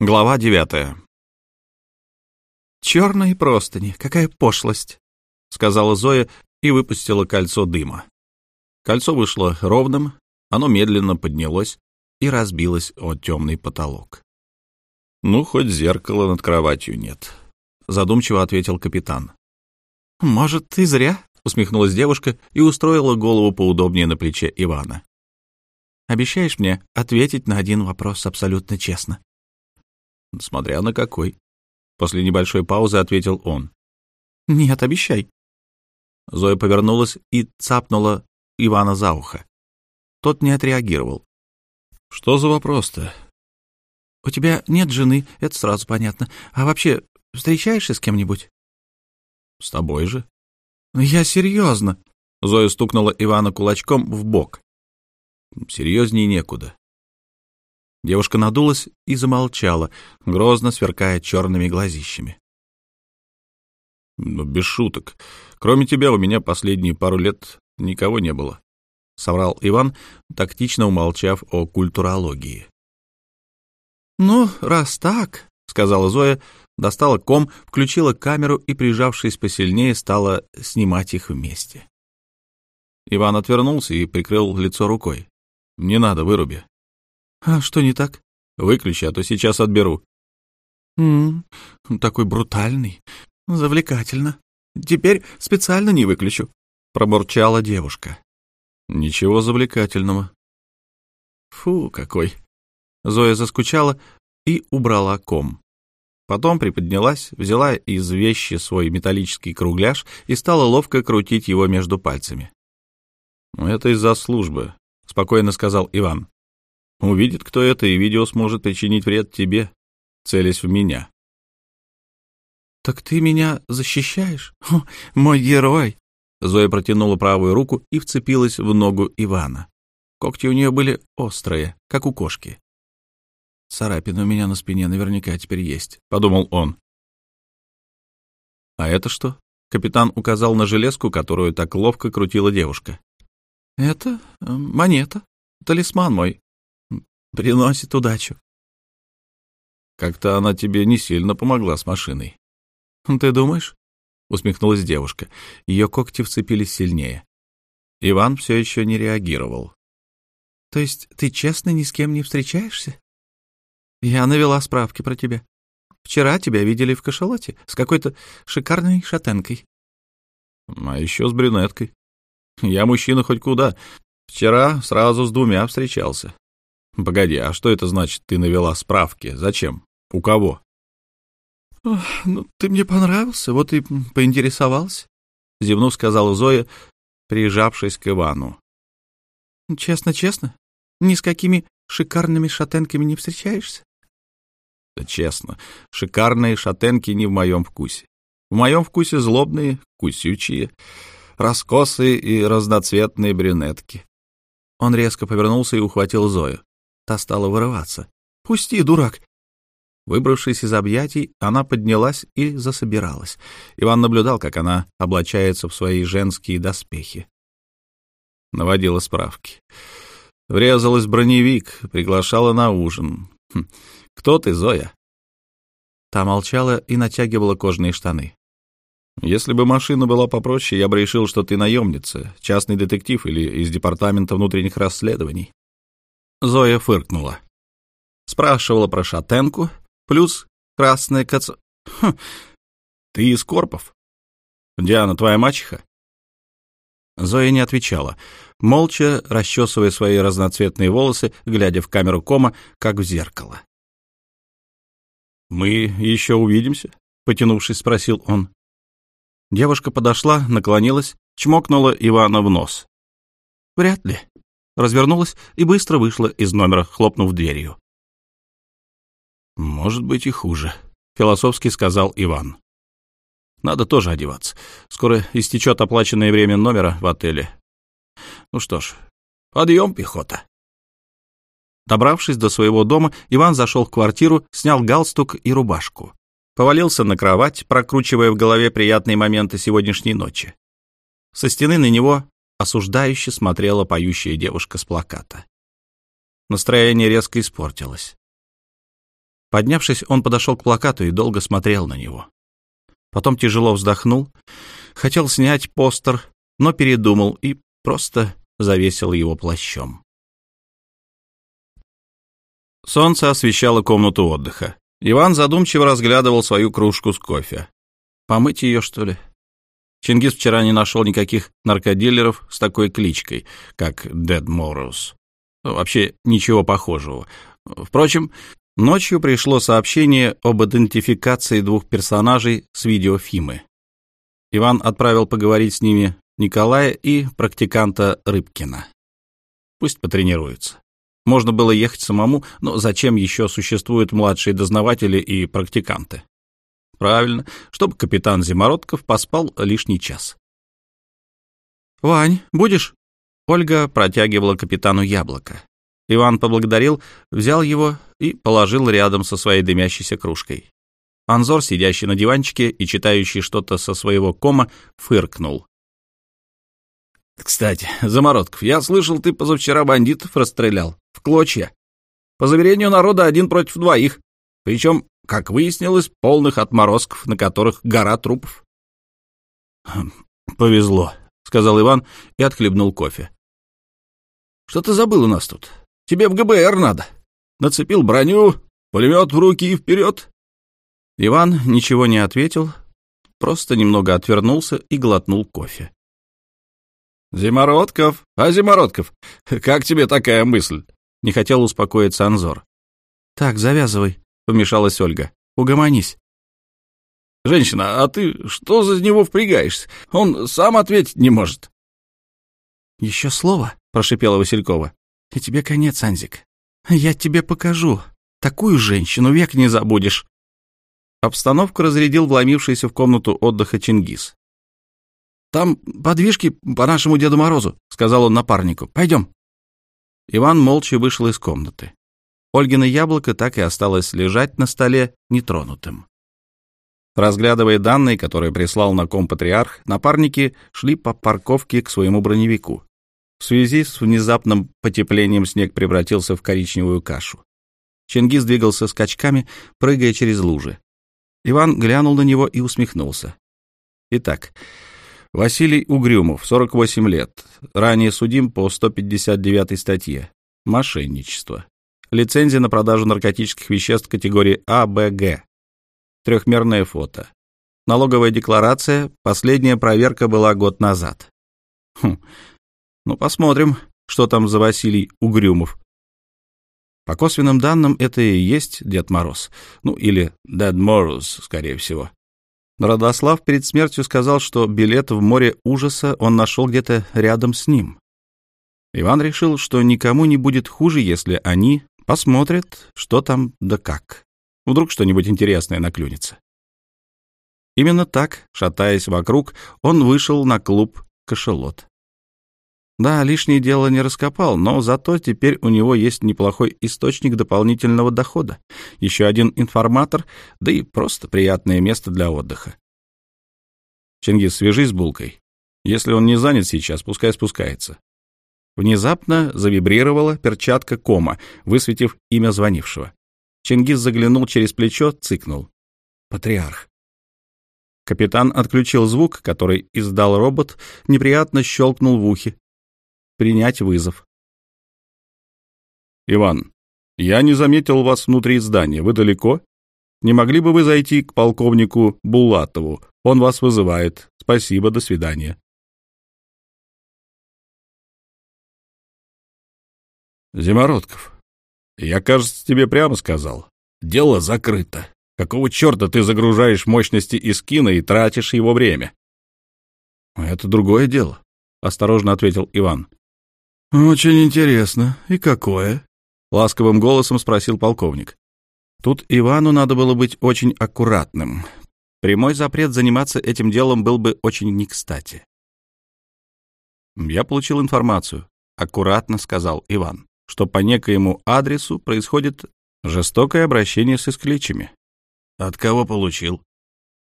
Глава девятая. «Черные простыни, какая пошлость!» — сказала Зоя и выпустила кольцо дыма. Кольцо вышло ровным, оно медленно поднялось и разбилось о темный потолок. «Ну, хоть зеркала над кроватью нет», — задумчиво ответил капитан. «Может, и зря», — усмехнулась девушка и устроила голову поудобнее на плече Ивана. «Обещаешь мне ответить на один вопрос абсолютно честно?» Смотря на какой. После небольшой паузы ответил он. Нет, обещай. Зоя повернулась и цапнула Ивана за ухо. Тот не отреагировал. Что за вопрос-то? У тебя нет жены, это сразу понятно. А вообще, встречаешься с кем-нибудь? С тобой же. Я серьезно. Зоя стукнула Ивана кулачком в бок. Серьезнее некуда. Девушка надулась и замолчала, грозно сверкая черными глазищами. «Ну, без шуток. Кроме тебя у меня последние пару лет никого не было», — соврал Иван, тактично умолчав о культурологии. «Ну, раз так», — сказала Зоя, достала ком, включила камеру и, прижавшись посильнее, стала снимать их вместе. Иван отвернулся и прикрыл лицо рукой. «Не надо, выруби. «А что не так?» «Выключи, а то сейчас отберу». «М -м, такой брутальный. Завлекательно. Теперь специально не выключу», — пробурчала девушка. «Ничего завлекательного». «Фу, какой!» Зоя заскучала и убрала ком. Потом приподнялась, взяла из вещи свой металлический кругляш и стала ловко крутить его между пальцами. «Это из-за службы», — спокойно сказал Иван. Увидит кто это, и видео сможет причинить вред тебе, целясь в меня. «Так ты меня защищаешь? О, мой герой!» Зоя протянула правую руку и вцепилась в ногу Ивана. Когти у нее были острые, как у кошки. «Царапина у меня на спине наверняка теперь есть», — подумал он. «А это что?» — капитан указал на железку, которую так ловко крутила девушка. «Это э, монета, талисман мой приносит удачу. Как-то она тебе не сильно помогла с машиной. Ты думаешь? Усмехнулась девушка. Ее когти вцепились сильнее. Иван все еще не реагировал. То есть ты честно ни с кем не встречаешься? Я навела справки про тебя. Вчера тебя видели в кашалоте с какой-то шикарной шатенкой. А еще с брюнеткой. Я мужчина хоть куда. Вчера сразу с двумя встречался. Погоди, а что это значит, ты навела справки? Зачем? У кого? ну, ты мне понравился, вот и поинтересовался, — зевнув сказала Зоя, прижавшись к Ивану. Честно, честно, ни с какими шикарными шатенками не встречаешься? Да честно, шикарные шатенки не в моем вкусе. В моем вкусе злобные, кусючие, раскосые и разноцветные брюнетки. Он резко повернулся и ухватил Зою. Та стала вырываться. «Пусти, дурак!» Выбравшись из объятий, она поднялась и засобиралась. Иван наблюдал, как она облачается в свои женские доспехи. Наводила справки. Врезалась броневик, приглашала на ужин. Хм. «Кто ты, Зоя?» Та молчала и натягивала кожаные штаны. «Если бы машина была попроще, я бы решил, что ты наемница, частный детектив или из департамента внутренних расследований. Зоя фыркнула. Спрашивала про шатенку, плюс красная кац... Хм, ты из Корпов? Диана твоя мачеха? Зоя не отвечала, молча расчесывая свои разноцветные волосы, глядя в камеру кома, как в зеркало. «Мы еще увидимся?» — потянувшись, спросил он. Девушка подошла, наклонилась, чмокнула Ивана в нос. «Вряд ли», развернулась и быстро вышла из номера, хлопнув дверью. «Может быть и хуже», — философски сказал Иван. «Надо тоже одеваться. Скоро истечет оплаченное время номера в отеле. Ну что ж, подъем, пехота». Добравшись до своего дома, Иван зашел в квартиру, снял галстук и рубашку. Повалился на кровать, прокручивая в голове приятные моменты сегодняшней ночи. Со стены на него осуждающе смотрела поющая девушка с плаката. Настроение резко испортилось. Поднявшись, он подошел к плакату и долго смотрел на него. Потом тяжело вздохнул, хотел снять постер, но передумал и просто завесил его плащом. Солнце освещало комнату отдыха. Иван задумчиво разглядывал свою кружку с кофе. Помыть ее, что ли? Чингис вчера не нашел никаких наркодилеров с такой кличкой, как Дед Морус. Вообще ничего похожего. Впрочем, ночью пришло сообщение об идентификации двух персонажей с видеофимы. Иван отправил поговорить с ними Николая и практиканта Рыбкина. Пусть потренируются. Можно было ехать самому, но зачем еще существуют младшие дознаватели и практиканты? Правильно, чтобы капитан Зимородков поспал лишний час. «Вань, будешь?» Ольга протягивала капитану яблоко. Иван поблагодарил, взял его и положил рядом со своей дымящейся кружкой. Анзор, сидящий на диванчике и читающий что-то со своего кома, фыркнул. «Кстати, Замородков, я слышал, ты позавчера бандитов расстрелял. В клочья. По заверению народа один против двоих. Причем, как выяснилось, полных отморозков, на которых гора трупов». «Хм, «Повезло», — сказал Иван и отхлебнул кофе. «Что ты забыл у нас тут? Тебе в ГБР надо. Нацепил броню, пулемет в руки и вперед». Иван ничего не ответил, просто немного отвернулся и глотнул кофе. «Зимородков! А, Зимородков, как тебе такая мысль?» — не хотел успокоиться Анзор. «Так, завязывай», — вмешалась Ольга. «Угомонись». «Женщина, а ты что за него впрягаешься? Он сам ответить не может». «Еще слово?» — прошипела Василькова. «И тебе конец, Анзик. Я тебе покажу. Такую женщину век не забудешь». Обстановку разрядил вломившийся в комнату отдыха Чингис. Там подвижки по нашему Деду Морозу», — сказал он напарнику. «Пойдем». Иван молча вышел из комнаты. Ольгино яблоко так и осталось лежать на столе нетронутым. Разглядывая данные, которые прислал на ком патриарх, напарники шли по парковке к своему броневику. В связи с внезапным потеплением снег превратился в коричневую кашу. Чингис двигался скачками, прыгая через лужи. Иван глянул на него и усмехнулся. Итак, Василий Угрюмов, 48 лет, ранее судим по 159 статье «Мошенничество». Лицензия на продажу наркотических веществ категории А, Б, Г. Трехмерное фото. Налоговая декларация, последняя проверка была год назад. Хм. Ну, посмотрим, что там за Василий Угрюмов. По косвенным данным, это и есть Дед Мороз. Ну, или Дед Мороз, скорее всего. Родослав перед смертью сказал, что билет в море ужаса он нашел где-то рядом с ним. Иван решил, что никому не будет хуже, если они посмотрят, что там да как. Вдруг что-нибудь интересное наклюнется. Именно так, шатаясь вокруг, он вышел на клуб «Кошелот». Да, лишнее дело не раскопал, но зато теперь у него есть неплохой источник дополнительного дохода, еще один информатор, да и просто приятное место для отдыха. Чингис, свяжись с Булкой. Если он не занят сейчас, пускай спускается. Внезапно завибрировала перчатка кома, высветив имя звонившего. Чингис заглянул через плечо, цыкнул. «Патриарх». Капитан отключил звук, который издал робот, неприятно щелкнул в ухе, принять вызов. «Иван, я не заметил вас внутри здания. Вы далеко? Не могли бы вы зайти к полковнику Булатову? Он вас вызывает. Спасибо, до свидания». «Зимородков, я, кажется, тебе прямо сказал. Дело закрыто. Какого черта ты загружаешь мощности из кино и тратишь его время?» «Это другое дело», — осторожно ответил Иван. «Очень интересно. И какое?» — ласковым голосом спросил полковник. Тут Ивану надо было быть очень аккуратным. Прямой запрет заниматься этим делом был бы очень не кстати. «Я получил информацию», — аккуратно сказал Иван, «что по некоему адресу происходит жестокое обращение с искличами». «От кого получил?»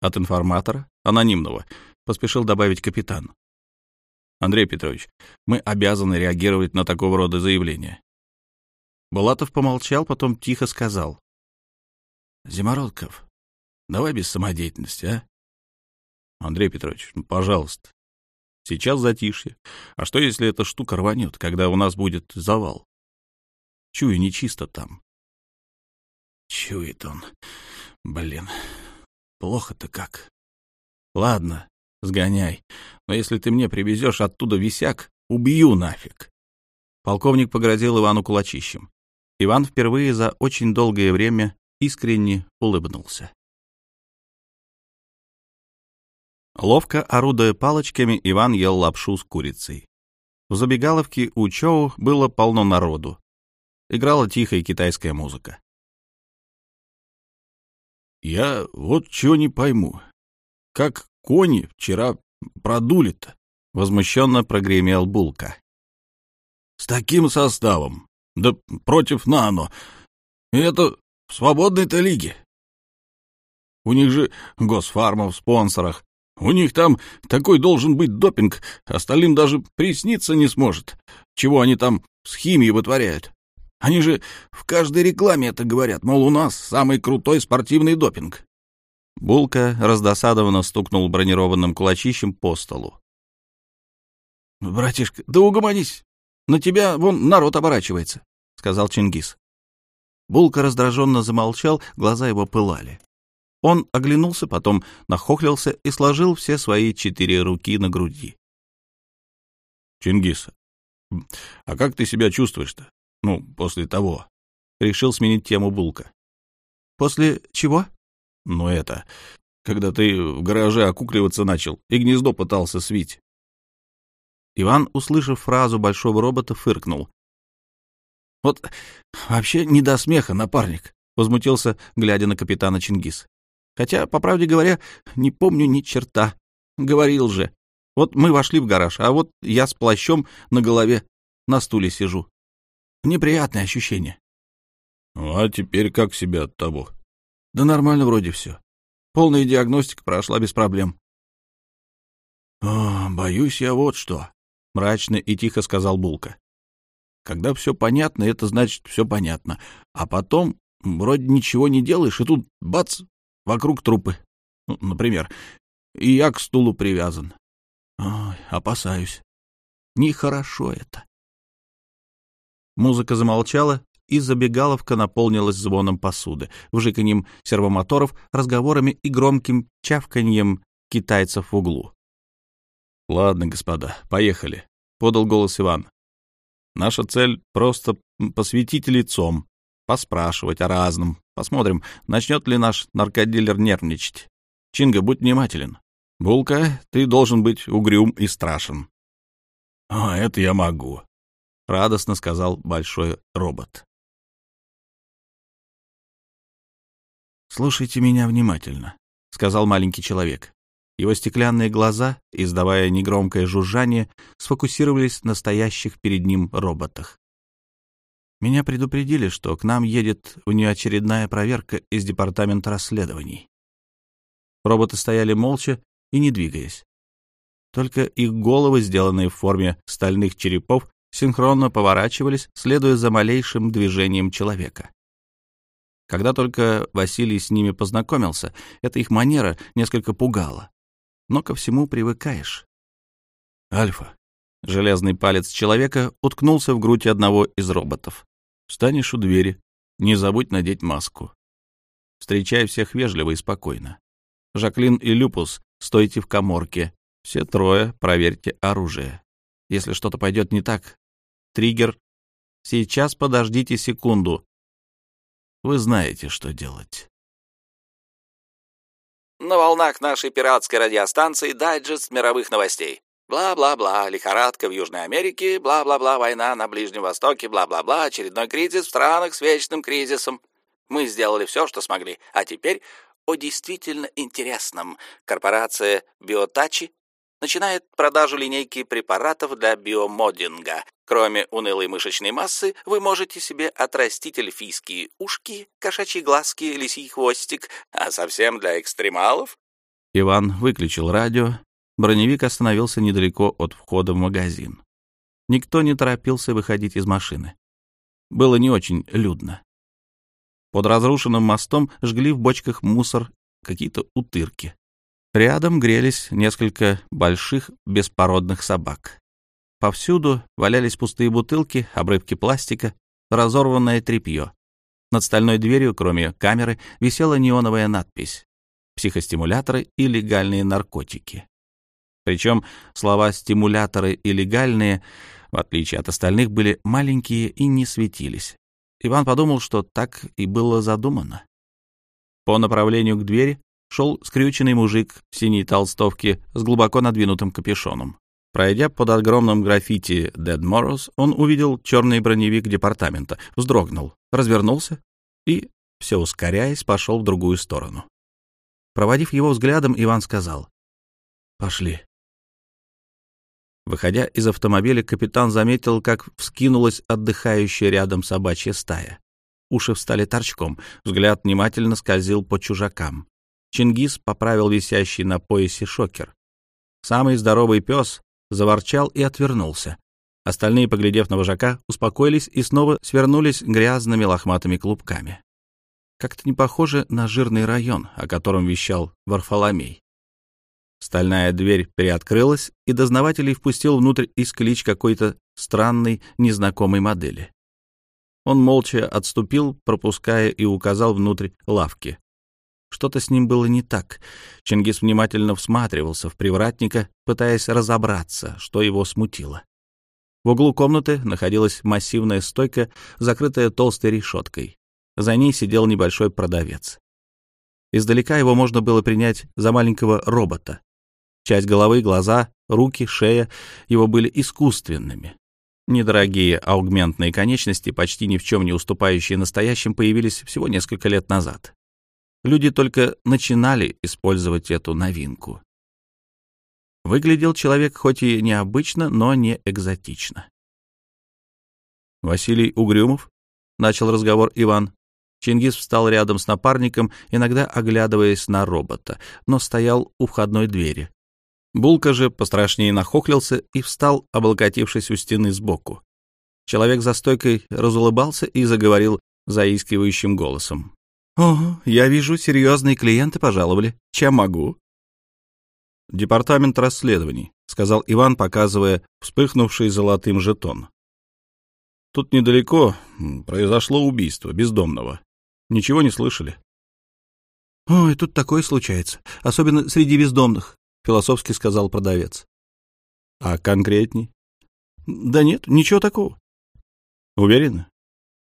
«От информатора, анонимного», — поспешил добавить капитан. Андрей Петрович, мы обязаны реагировать на такого рода заявления. Булатов помолчал, потом тихо сказал. Зимородков, давай без самодеятельности, а? Андрей Петрович, ну, пожалуйста. Сейчас затишье. А что, если эта штука рванет, когда у нас будет завал? Чую, нечисто там. Чует он. Блин, плохо-то как. Ладно, сгоняй. Но если ты мне привезешь оттуда висяк, убью нафиг. Полковник погрозил Ивану кулачищем. Иван впервые за очень долгое время искренне улыбнулся. Ловко орудуя палочками, Иван ел лапшу с курицей. В забегаловке у Чоу было полно народу. Играла тихая китайская музыка. «Я вот чего не пойму. Как кони вчера продули-то?» — возмущенно прогремел Булка. «С таким составом. Да против Нано. И это в свободной-то лиге. У них же госфарма в спонсорах. У них там такой должен быть допинг, остальным даже присниться не сможет. Чего они там с химией вытворяют? Они же в каждой рекламе это говорят, мол, у нас самый крутой спортивный допинг. Булка раздосадованно стукнул бронированным кулачищем по столу. — Братишка, да угомонись. На тебя вон народ оборачивается, — сказал Чингис. Булка раздраженно замолчал, глаза его пылали. Он оглянулся, потом нахохлился и сложил все свои четыре руки на груди. — Чингис, а как ты себя чувствуешь-то? Ну, после того. Решил сменить тему Булка. — После чего? — Ну, это... Когда ты в гараже окукливаться начал и гнездо пытался свить. Иван, услышав фразу большого робота, фыркнул. — Вот вообще не до смеха, напарник, — возмутился, глядя на капитана Чингис. Хотя, по правде говоря, не помню ни черта. Говорил же. Вот мы вошли в гараж, а вот я с плащом на голове на стуле сижу. Неприятное ощущение. Ну, а теперь как себя от того? Да нормально вроде все. Полная диагностика прошла без проблем. О, боюсь я вот что, мрачно и тихо сказал Булка. Когда все понятно, это значит все понятно. А потом вроде ничего не делаешь, и тут бац, Вокруг трупы, ну, например. И я к стулу привязан. Ой, опасаюсь. Нехорошо это. Музыка замолчала, и забегаловка наполнилась звоном посуды, вжиканьем сервомоторов, разговорами и громким чавканьем китайцев в углу. — Ладно, господа, поехали, — подал голос Иван. — Наша цель — просто посветить лицом, поспрашивать о разном, Посмотрим, начнет ли наш наркодилер нервничать. Чинга, будь внимателен. Булка, ты должен быть угрюм и страшен. — А, это я могу, — радостно сказал большой робот. «Слушайте меня внимательно», — сказал маленький человек. Его стеклянные глаза, издавая негромкое жужжание, сфокусировались на стоящих перед ним роботах. Меня предупредили, что к нам едет внеочередная проверка из департамента расследований. Роботы стояли молча и не двигаясь. Только их головы, сделанные в форме стальных черепов, синхронно поворачивались, следуя за малейшим движением человека. Когда только Василий с ними познакомился, эта их манера несколько пугала. Но ко всему привыкаешь. «Альфа». Железный палец человека уткнулся в грудь одного из роботов. Встанешь у двери, не забудь надеть маску. Встречай всех вежливо и спокойно. Жаклин и Люпус, стойте в коморке. Все трое проверьте оружие. Если что-то пойдет не так, триггер. Сейчас подождите секунду. Вы знаете, что делать. На волнах нашей пиратской радиостанции дайджест мировых новостей. Бла-бла-бла, лихорадка в Южной Америке, бла-бла-бла, война на Ближнем Востоке, бла-бла-бла, очередной кризис в странах с вечным кризисом. Мы сделали все, что смогли. А теперь о действительно интересном. Корпорация Биотачи начинает продажу линейки препаратов для биомоддинга. Кроме унылой мышечной массы, вы можете себе отрастить эльфийские ушки, кошачьи глазки, лисий хвостик, а совсем для экстремалов... Иван выключил радио Броневик остановился недалеко от входа в магазин. Никто не торопился выходить из машины. Было не очень людно. Под разрушенным мостом жгли в бочках мусор какие-то утырки. Рядом грелись несколько больших беспородных собак. Повсюду валялись пустые бутылки, обрывки пластика, разорванное тряпье. Над стальной дверью, кроме камеры, висела неоновая надпись «Психостимуляторы и легальные наркотики». Причем слова «стимуляторы» и «легальные», в отличие от остальных, были маленькие и не светились. Иван подумал, что так и было задумано. По направлению к двери шел скрюченный мужик в синей толстовке с глубоко надвинутым капюшоном. Пройдя под огромным граффити «Dead Morrows», он увидел черный броневик департамента, вздрогнул, развернулся и, все ускоряясь, пошел в другую сторону. Проводив его взглядом, Иван сказал «Пошли». Выходя из автомобиля, капитан заметил, как вскинулась отдыхающая рядом собачья стая. Уши встали торчком, взгляд внимательно скользил по чужакам. Чингис поправил висящий на поясе шокер. Самый здоровый пес заворчал и отвернулся. Остальные, поглядев на вожака, успокоились и снова свернулись грязными лохматыми клубками. Как-то не похоже на жирный район, о котором вещал Варфоломей. Стальная дверь приоткрылась, и дознавателей впустил внутрь исклич какой-то странной, незнакомой модели. Он молча отступил, пропуская и указал внутрь лавки. Что-то с ним было не так. Чингис внимательно всматривался в привратника, пытаясь разобраться, что его смутило. В углу комнаты находилась массивная стойка, закрытая толстой решеткой. За ней сидел небольшой продавец. Издалека его можно было принять за маленького робота. Часть головы, глаза, руки, шея его были искусственными. Недорогие аугментные конечности, почти ни в чем не уступающие настоящим, появились всего несколько лет назад. Люди только начинали использовать эту новинку. Выглядел человек хоть и необычно, но не экзотично. «Василий Угрюмов?» — начал разговор Иван. Чингис встал рядом с напарником, иногда оглядываясь на робота, но стоял у входной двери. Булка же пострашнее нахохлился и встал, облокотившись у стены сбоку. Человек за стойкой разулыбался и заговорил заискивающим голосом. «О, я вижу, серьезные клиенты пожаловали. Чем могу?» «Департамент расследований», — сказал Иван, показывая вспыхнувший золотым жетон. «Тут недалеко произошло убийство бездомного. Ничего не слышали?» «Ой, тут такое случается, особенно среди бездомных», — философски сказал продавец. «А конкретней?» «Да нет, ничего такого». «Уверены?»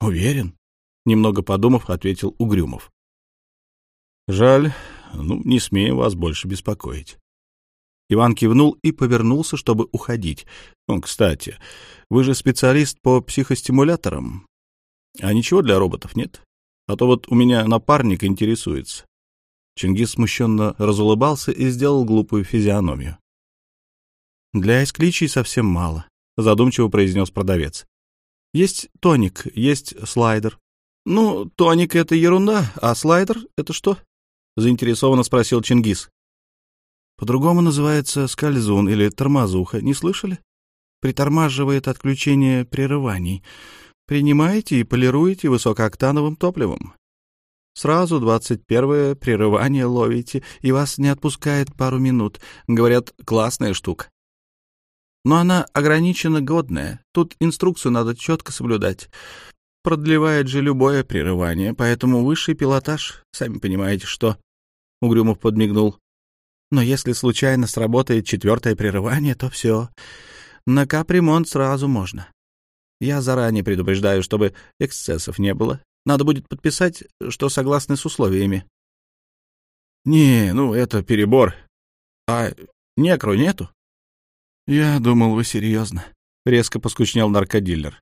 «Уверен», — немного подумав, ответил Угрюмов. «Жаль, ну, не смею вас больше беспокоить». Иван кивнул и повернулся, чтобы уходить. «Ну, кстати, вы же специалист по психостимуляторам. А ничего для роботов нет? А то вот у меня напарник интересуется». Чингис смущенно разулыбался и сделал глупую физиономию. «Для искличий совсем мало», — задумчиво произнес продавец. «Есть тоник, есть слайдер». «Ну, тоник — это ерунда, а слайдер — это что?» — заинтересованно спросил Чингис. По-другому называется скользун или тормозуха. Не слышали? Притормаживает отключение прерываний. Принимаете и полируете высокооктановым топливом. Сразу двадцать первое прерывание ловите, и вас не отпускает пару минут. Говорят, классная штука. Но она ограниченно годная. Тут инструкцию надо четко соблюдать. Продлевает же любое прерывание, поэтому высший пилотаж, сами понимаете, что... Угрюмов подмигнул. Но если случайно сработает четвертое прерывание, то все. На капремонт сразу можно. Я заранее предупреждаю, чтобы эксцессов не было. Надо будет подписать, что согласны с условиями. Не, ну это перебор. А некру нету? Я думал, вы серьезно. Резко поскучнел наркодилер.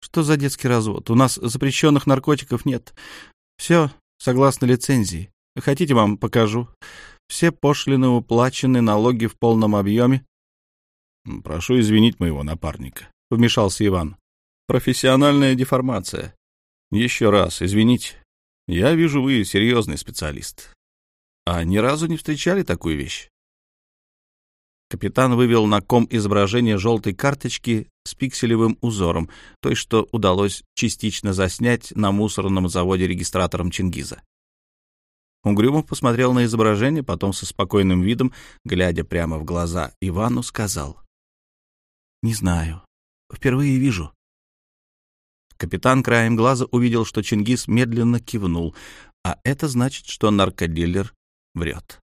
Что за детский развод? У нас запрещенных наркотиков нет. Все согласно лицензии. Хотите, вам покажу. Все пошлины уплачены, налоги в полном объеме. — Прошу извинить моего напарника, — вмешался Иван. — Профессиональная деформация. Еще раз, извините. Я вижу, вы серьезный специалист. А ни разу не встречали такую вещь? Капитан вывел на ком изображение желтой карточки с пикселевым узором, той, что удалось частично заснять на мусорном заводе регистратором Чингиза. Угрюмов посмотрел на изображение, потом со спокойным видом, глядя прямо в глаза Ивану, сказал. «Не знаю. Впервые вижу». Капитан краем глаза увидел, что Чингис медленно кивнул, а это значит, что наркодилер врет.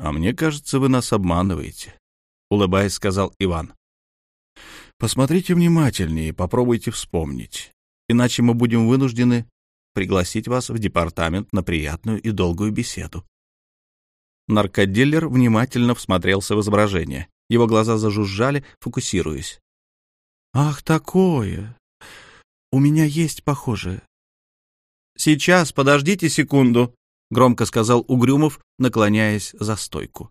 «А мне кажется, вы нас обманываете», — улыбаясь, сказал Иван. «Посмотрите внимательнее и попробуйте вспомнить, иначе мы будем вынуждены пригласить вас в департамент на приятную и долгую беседу». Наркодилер внимательно всмотрелся в изображение. Его глаза зажужжали, фокусируясь. «Ах, такое! У меня есть похожее». «Сейчас, подождите секунду», — громко сказал Угрюмов, наклоняясь за стойку.